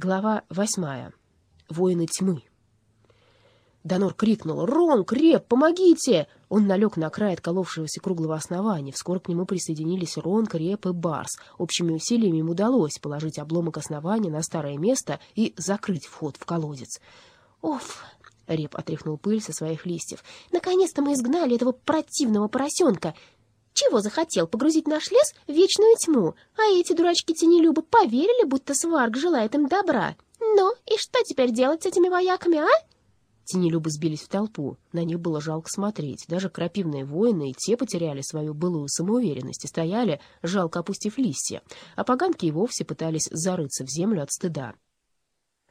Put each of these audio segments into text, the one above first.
Глава восьмая. Воины тьмы. Донор крикнул «Рон, Креп, помогите!» Он налег на край отколовшегося круглого основания. Вскоре к нему присоединились Рон, Креп и Барс. Общими усилиями им удалось положить обломок основания на старое место и закрыть вход в колодец. «Оф!» — Реп отряхнул пыль со своих листьев. «Наконец-то мы изгнали этого противного поросенка! Чего захотел погрузить наш лес в вечную тьму? А эти дурачки-тенелюбы поверили, будто Сварг желает им добра. Ну, и что теперь делать с этими вояками, а?» Тенелюбы сбились в толпу. На них было жалко смотреть. Даже крапивные воины и те потеряли свою былую самоуверенность и стояли, жалко опустив листья. А поганки и вовсе пытались зарыться в землю от стыда.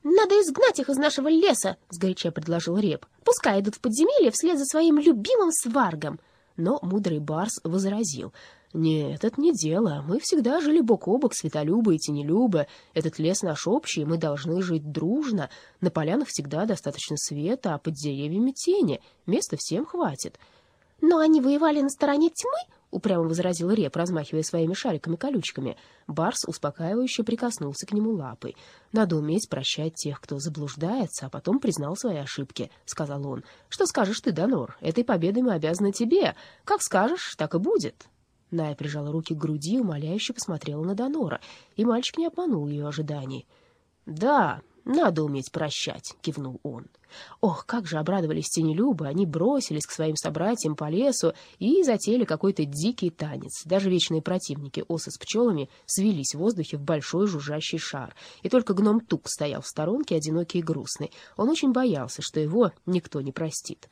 «Надо изгнать их из нашего леса!» — сгоряча предложил Реп. «Пускай идут в подземелье вслед за своим любимым сваргом!» Но мудрый Барс возразил — «Нет, это не дело. Мы всегда жили бок о бок, светолюбы и тенелюбы. Этот лес наш общий, мы должны жить дружно. На полянах всегда достаточно света, а под деревьями тени. Места всем хватит». «Но они воевали на стороне тьмы?» — упрямо возразил Реп, размахивая своими шариками-колючками. Барс успокаивающе прикоснулся к нему лапой. «Надо уметь прощать тех, кто заблуждается, а потом признал свои ошибки», — сказал он. «Что скажешь ты, Донор? Этой победой мы обязаны тебе. Как скажешь, так и будет». Ная прижала руки к груди и умоляюще посмотрела на Донора, и мальчик не обманул ее ожиданий. «Да, надо уметь прощать», — кивнул он. Ох, как же обрадовались тенелюбы, они бросились к своим собратьям по лесу и затеяли какой-то дикий танец. Даже вечные противники, осы с пчелами, свелись в воздухе в большой жужжащий шар. И только гном Тук стоял в сторонке, одинокий и грустный. Он очень боялся, что его никто не простит.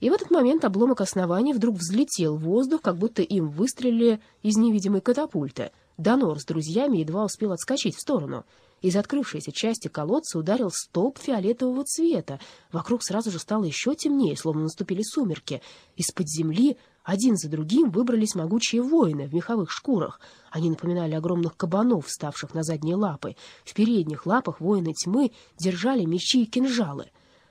И в этот момент обломок основания вдруг взлетел в воздух, как будто им выстрелили из невидимой катапульты. Донор с друзьями едва успел отскочить в сторону — из открывшейся части колодца ударил столб фиолетового цвета. Вокруг сразу же стало еще темнее, словно наступили сумерки. Из-под земли один за другим выбрались могучие воины в меховых шкурах. Они напоминали огромных кабанов, вставших на задние лапы. В передних лапах воины тьмы держали мечи и кинжалы.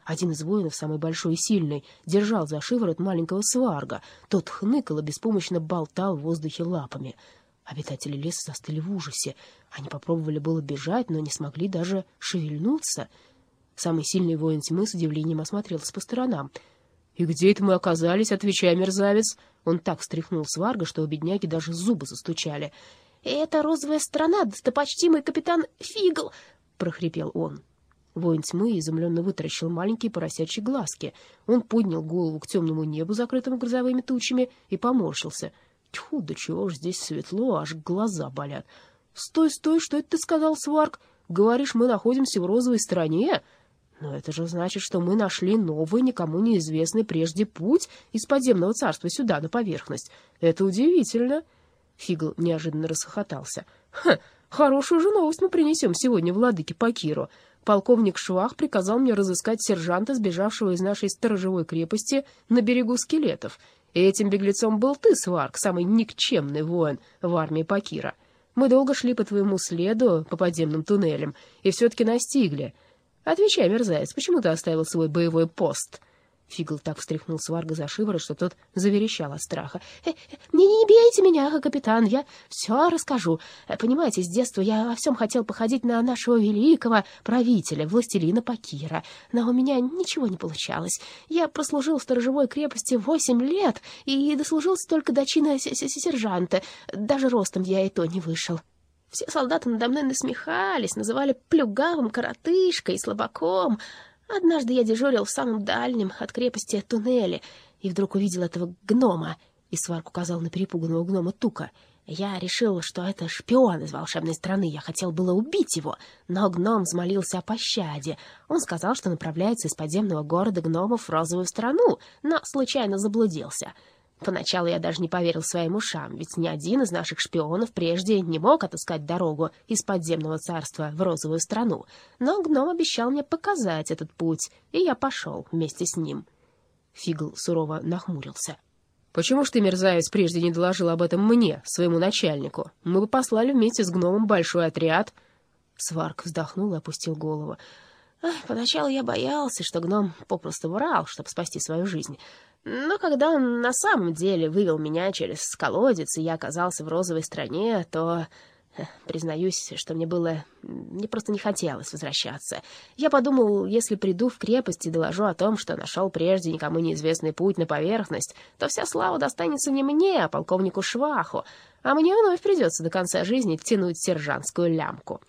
Один из воинов, самый большой и сильный, держал за шиворот маленького сварга. Тот хныкал и беспомощно болтал в воздухе лапами. Обитатели леса застыли в ужасе. Они попробовали было бежать, но не смогли даже шевельнуться. Самый сильный воин тьмы с удивлением осмотрелся по сторонам. «И где это мы оказались?» — отвечая мерзавец. Он так встряхнул сварга, что у бедняги даже зубы застучали. «Это розовая страна, достопочтимый капитан Фигл!» — прохрипел он. Воин тьмы изумленно вытаращил маленькие поросячьи глазки. Он поднял голову к темному небу, закрытому грозовыми тучами, и поморщился — Тьфу, да чего ж здесь светло, аж глаза болят. Стой, стой, что это ты сказал, Сварк? Говоришь, мы находимся в розовой стране? Но это же значит, что мы нашли новый, никому неизвестный прежде путь из подземного царства сюда, на поверхность. Это удивительно. Фигл неожиданно расхохотался. Ха, хорошую же новость мы принесем сегодня владыке Пакиру. Полковник Швах приказал мне разыскать сержанта, сбежавшего из нашей сторожевой крепости на берегу скелетов. И этим беглецом был ты, Сварк, самый никчемный воин в армии Пакира. Мы долго шли по твоему следу, по подземным туннелям, и все-таки настигли. Отвечай, мерзавец, почему ты оставил свой боевой пост?» Фигл так встряхнул Сварга за шиворот, что тот заверещал от страха. «Э, «Не, не бейте меня, капитан, я все расскажу. Понимаете, с детства я во всем хотел походить на нашего великого правителя, властелина Пакира, но у меня ничего не получалось. Я прослужил в сторожевой крепости восемь лет и дослужился только до чина сержанта. Даже ростом я и то не вышел». Все солдаты надо мной насмехались, называли плюгавым, коротышкой и слабаком. Однажды я дежурил в самом дальнем от крепости туннеле и вдруг увидел этого гнома, и Сварк указал на перепуганного гнома Тука. Я решил, что это шпион из волшебной страны. Я хотел было убить его, но гном взмолился о пощаде. Он сказал, что направляется из подземного города гномов в розовую страну, но случайно заблудился. Поначалу я даже не поверил своим ушам, ведь ни один из наших шпионов прежде не мог отыскать дорогу из подземного царства в розовую страну. Но гном обещал мне показать этот путь, и я пошел вместе с ним. Фигл сурово нахмурился. «Почему ж ты, мерзавец, прежде не доложил об этом мне, своему начальнику? Мы бы послали вместе с гномом большой отряд». Сварк вздохнул и опустил голову. «Поначалу я боялся, что гном попросту врал, чтобы спасти свою жизнь». Но когда он на самом деле вывел меня через колодец, и я оказался в розовой стране, то Признаюсь, что мне было... Мне просто не хотелось возвращаться. Я подумал, если приду в крепость и доложу о том, что нашел прежде никому неизвестный путь на поверхность, то вся слава достанется не мне, а полковнику Шваху, а мне вновь придется до конца жизни тянуть сержантскую лямку.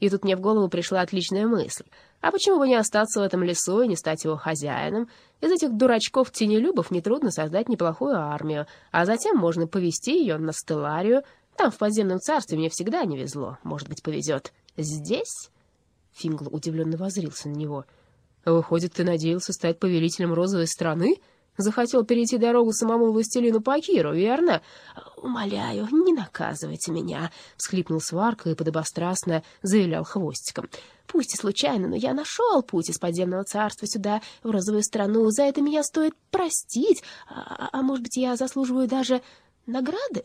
И тут мне в голову пришла отличная мысль. А почему бы не остаться в этом лесу и не стать его хозяином? Из этих дурачков-тенелюбов нетрудно создать неплохую армию, а затем можно повести ее на Стелларию, там, в подземном царстве, мне всегда не везло. Может быть, повезет. Здесь?» Фингл удивленно возрился на него. «Выходит, ты надеялся стать повелителем розовой страны? Захотел перейти дорогу самому властелину Пакиру, верно?» «Умоляю, не наказывайте меня», — всхлипнул Сварка и подобострастно завилял хвостиком. «Пусть и случайно, но я нашел путь из подземного царства сюда, в розовую страну. За это меня стоит простить. А, а может быть, я заслуживаю даже награды?»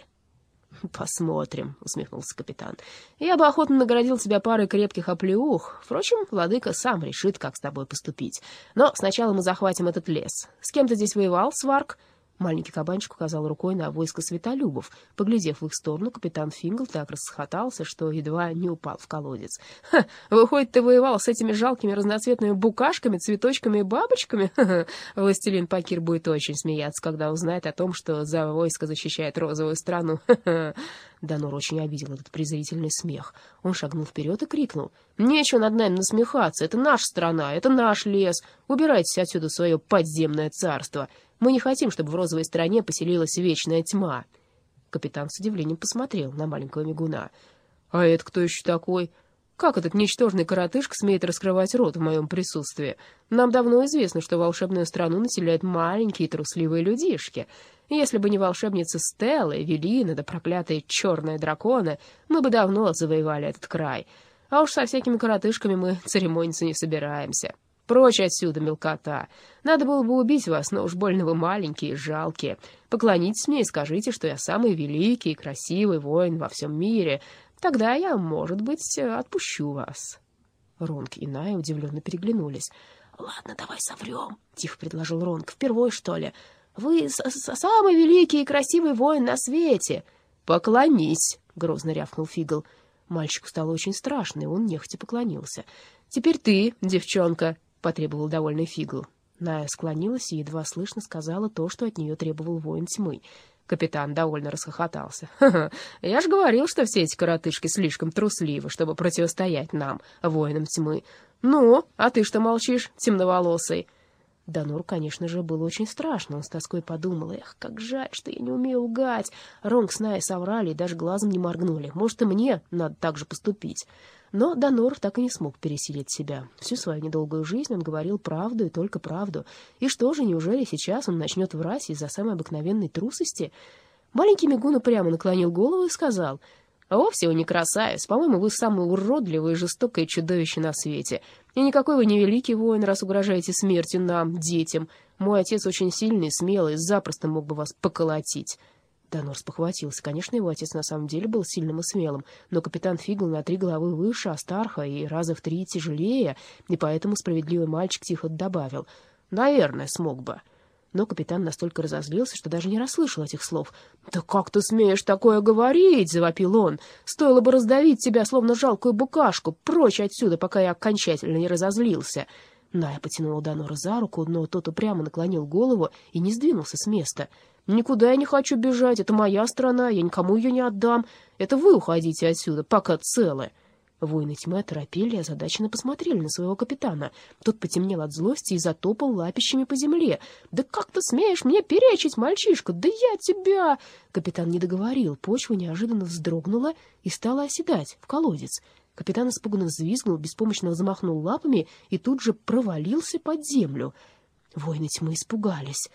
«Посмотрим», — усмехнулся капитан. «Я бы охотно наградил тебя парой крепких оплеух. Впрочем, владыка сам решит, как с тобой поступить. Но сначала мы захватим этот лес. С кем ты здесь воевал, Сварк?» Маленький кабанчик указал рукой на войско светолюбов. Поглядев в их сторону, капитан Фингл так расхохотался, что едва не упал в колодец. «Ха! Выходит, ты воевал с этими жалкими разноцветными букашками, цветочками и бабочками? Ха -ха. Властелин Пакир будет очень смеяться, когда узнает о том, что за войско защищает розовую страну. Ха -ха. Данор очень обидел этот презрительный смех. Он шагнул вперед и крикнул. «Нечего над нами насмехаться. Это наша страна, это наш лес. Убирайтесь отсюда свое подземное царство». Мы не хотим, чтобы в розовой стране поселилась вечная тьма. Капитан с удивлением посмотрел на маленького мигуна. А это кто еще такой? Как этот ничтожный коротышка смеет раскрывать рот в моем присутствии? Нам давно известно, что волшебную страну населяют маленькие трусливые людишки. Если бы не волшебница Стелла, Эвелина да проклятые черные драконы, мы бы давно завоевали этот край. А уж со всякими коротышками мы церемониться не собираемся. Прочь отсюда, мелкота. Надо было бы убить вас, но уж больно вы маленькие и жалкие. Поклонитесь мне и скажите, что я самый великий и красивый воин во всем мире. Тогда я, может быть, отпущу вас». Ронг и Ная удивленно переглянулись. «Ладно, давай соврем», — тихо предложил Ронг. «Впервой, что ли? Вы самый великий и красивый воин на свете!» «Поклонись!» — грозно рявкнул Фигл. Мальчику стало очень страшно, и он нехотя поклонился. «Теперь ты, девчонка!» потребовал довольный Фигл. Ная склонилась и едва слышно сказала то, что от нее требовал воин тьмы. Капитан довольно расхохотался. «Ха -ха, «Я ж говорил, что все эти коротышки слишком трусливы, чтобы противостоять нам, воинам тьмы. Ну, а ты что молчишь, темноволосый?» Данур, конечно же, было очень страшно. Он с тоской подумал, эх, как жаль, что я не умею лгать. Ронг с Най соврали и даже глазом не моргнули. Может, и мне надо так же поступить. Но Донор так и не смог пересилить себя. Всю свою недолгую жизнь он говорил правду и только правду. И что же, неужели сейчас он начнет врать из-за самой обыкновенной трусости? Маленький Мигуна прямо наклонил голову и сказал, «А «Вовсе вы не красавец. По-моему, вы самое уродливое и жестокое чудовище на свете. И никакой вы не великий воин, раз угрожаете смертью нам, детям. Мой отец очень сильный, смелый, запросто мог бы вас поколотить». Донор спохватился. Конечно, его отец на самом деле был сильным и смелым, но капитан Фигл на три головы выше Астарха и раза в три тяжелее, и поэтому справедливый мальчик тихо добавил «Наверное, смог бы». Но капитан настолько разозлился, что даже не расслышал этих слов. «Да как ты смеешь такое говорить?» — завопил он. «Стоило бы раздавить тебя, словно жалкую букашку, прочь отсюда, пока я окончательно не разозлился». Ная потянула Донора за руку, но тот упрямо наклонил голову и не сдвинулся с места — Никуда я не хочу бежать, это моя страна, я никому ее не отдам. Это вы уходите отсюда, пока целы». Воины тьмы оторопели и озадаченно посмотрели на своего капитана. Тот потемнел от злости и затопал лапищами по земле. «Да как ты смеешь мне перечить, мальчишка? Да я тебя...» Капитан не договорил. Почва неожиданно вздрогнула и стала оседать в колодец. Капитан испуганно взвизгнул, беспомощно замахнул лапами и тут же провалился под землю. Воины тьмы испугались.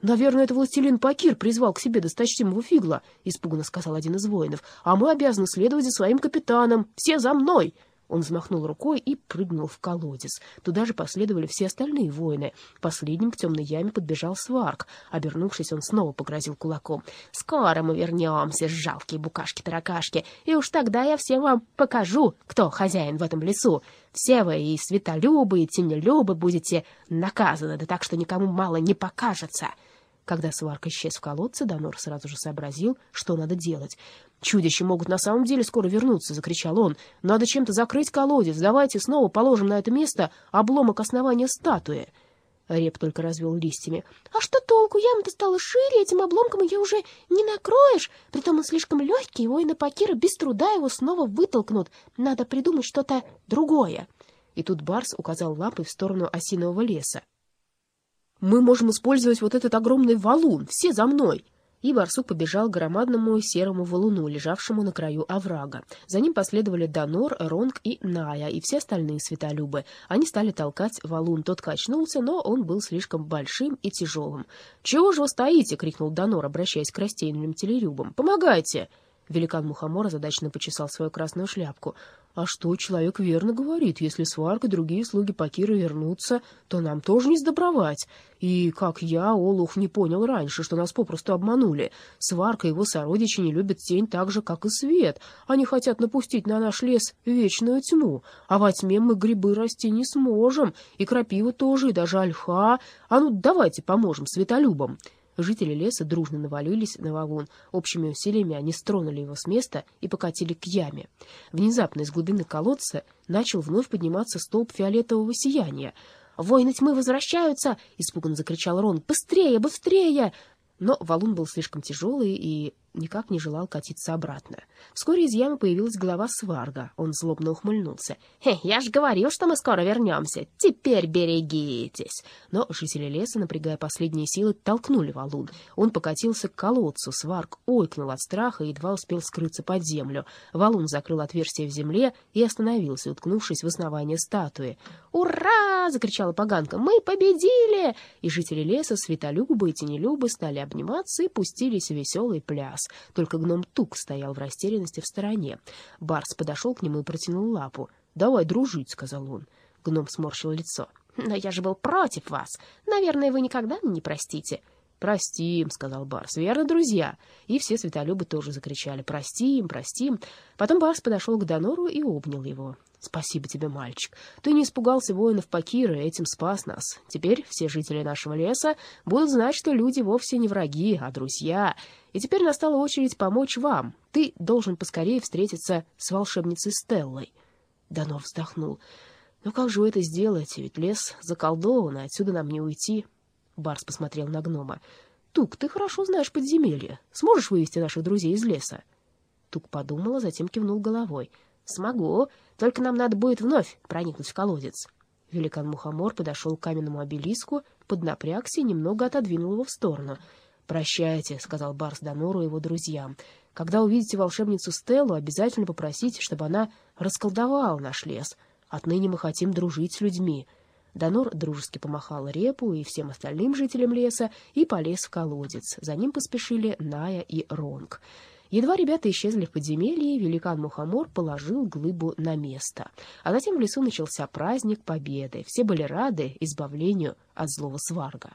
«Наверное, это властелин Пакир призвал к себе досточтимого фигла», — испуганно сказал один из воинов. «А мы обязаны следовать за своим капитаном. Все за мной!» Он взмахнул рукой и прыгнул в колодец. Туда же последовали все остальные воины. Последним к темной яме подбежал Сварк. Обернувшись, он снова погрозил кулаком. «Скоро мы вернемся, жалкие букашки-таракашки, и уж тогда я всем вам покажу, кто хозяин в этом лесу. Все вы, и светолюбы, и тенелюбы, будете наказаны, да так, что никому мало не покажется». Когда сварка исчез в колодце, Донор сразу же сообразил, что надо делать. «Чудища могут на самом деле скоро вернуться!» — закричал он. «Надо чем-то закрыть колодец. Давайте снова положим на это место обломок основания статуи». Реп только развел листьями. «А что толку? Яма-то стала шире, этим обломком ее уже не накроешь. Притом он слишком легкий, воины Пакира без труда его снова вытолкнут. Надо придумать что-то другое». И тут Барс указал лапой в сторону осинового леса. Мы можем использовать вот этот огромный валун. Все за мной!» И барсук побежал к громадному серому валуну, лежавшему на краю оврага. За ним последовали Донор, Ронг и Ная, и все остальные светолюбы. Они стали толкать валун. Тот качнулся, но он был слишком большим и тяжелым. «Чего же вы стоите?» — крикнул Донор, обращаясь к растительным телерюбам. «Помогайте!» Великан Мухомор озадаченно почесал свою красную шляпку. «А что, человек верно говорит, если Сварк и другие слуги Пакира вернутся, то нам тоже не сдобровать. И как я, Олух, не понял раньше, что нас попросту обманули. Сварк и его сородичи не любят тень так же, как и свет. Они хотят напустить на наш лес вечную тьму. А во тьме мы грибы расти не сможем, и крапива тоже, и даже ольха. А ну, давайте поможем светолюбам». Жители леса дружно навалились на валун. Общими усилиями они стронули его с места и покатили к яме. Внезапно из глубины колодца начал вновь подниматься столб фиолетового сияния. «Воины тьмы возвращаются!» — испуганно закричал Рон. «Быстрее, быстрее!» Но валун был слишком тяжелый и никак не желал катиться обратно. Вскоре из ямы появилась голова Сварга. Он злобно ухмыльнулся. «Хе, я ж говорил, что мы скоро вернемся. Теперь берегитесь!» Но жители леса, напрягая последние силы, толкнули валун. Он покатился к колодцу. Сварг ойкнул от страха и едва успел скрыться под землю. Валун закрыл отверстие в земле и остановился, уткнувшись в основание статуи. «Ура!» — закричала поганка. «Мы победили!» И жители леса, светолюбы и тенелюбы, стали обниматься и пустились в веселый пляс. Только гном Тук стоял в растерянности в стороне. Барс подошел к нему и протянул лапу. «Давай дружить», — сказал он. Гном сморщил лицо. «Но я же был против вас. Наверное, вы никогда не простите». «Простим», — сказал Барс. «Верно, друзья?» И все светолюбы тоже закричали «Простим, простим». Потом Барс подошел к Донору и обнял его. «Спасибо тебе, мальчик. Ты не испугался воинов Пакира, этим спас нас. Теперь все жители нашего леса будут знать, что люди вовсе не враги, а друзья. И теперь настала очередь помочь вам. Ты должен поскорее встретиться с волшебницей Стеллой». Донор вздохнул. «Ну как же вы это сделаете? Ведь лес заколдован, отсюда нам не уйти». Барс посмотрел на гнома. «Тук, ты хорошо знаешь подземелье. Сможешь вывести наших друзей из леса?» Тук подумал, а затем кивнул головой. «Смогу, только нам надо будет вновь проникнуть в колодец». Великан Мухомор подошел к каменному обелиску, поднапрягся и немного отодвинул его в сторону. «Прощайте», — сказал Барс Донору и его друзьям. «Когда увидите волшебницу Стеллу, обязательно попросите, чтобы она расколдовала наш лес. Отныне мы хотим дружить с людьми». Донор дружески помахал репу и всем остальным жителям леса и полез в колодец. За ним поспешили Ная и Ронг. Едва ребята исчезли в подземелье, великан Мухомор положил глыбу на место. А затем в лесу начался праздник Победы. Все были рады избавлению от злого сварга.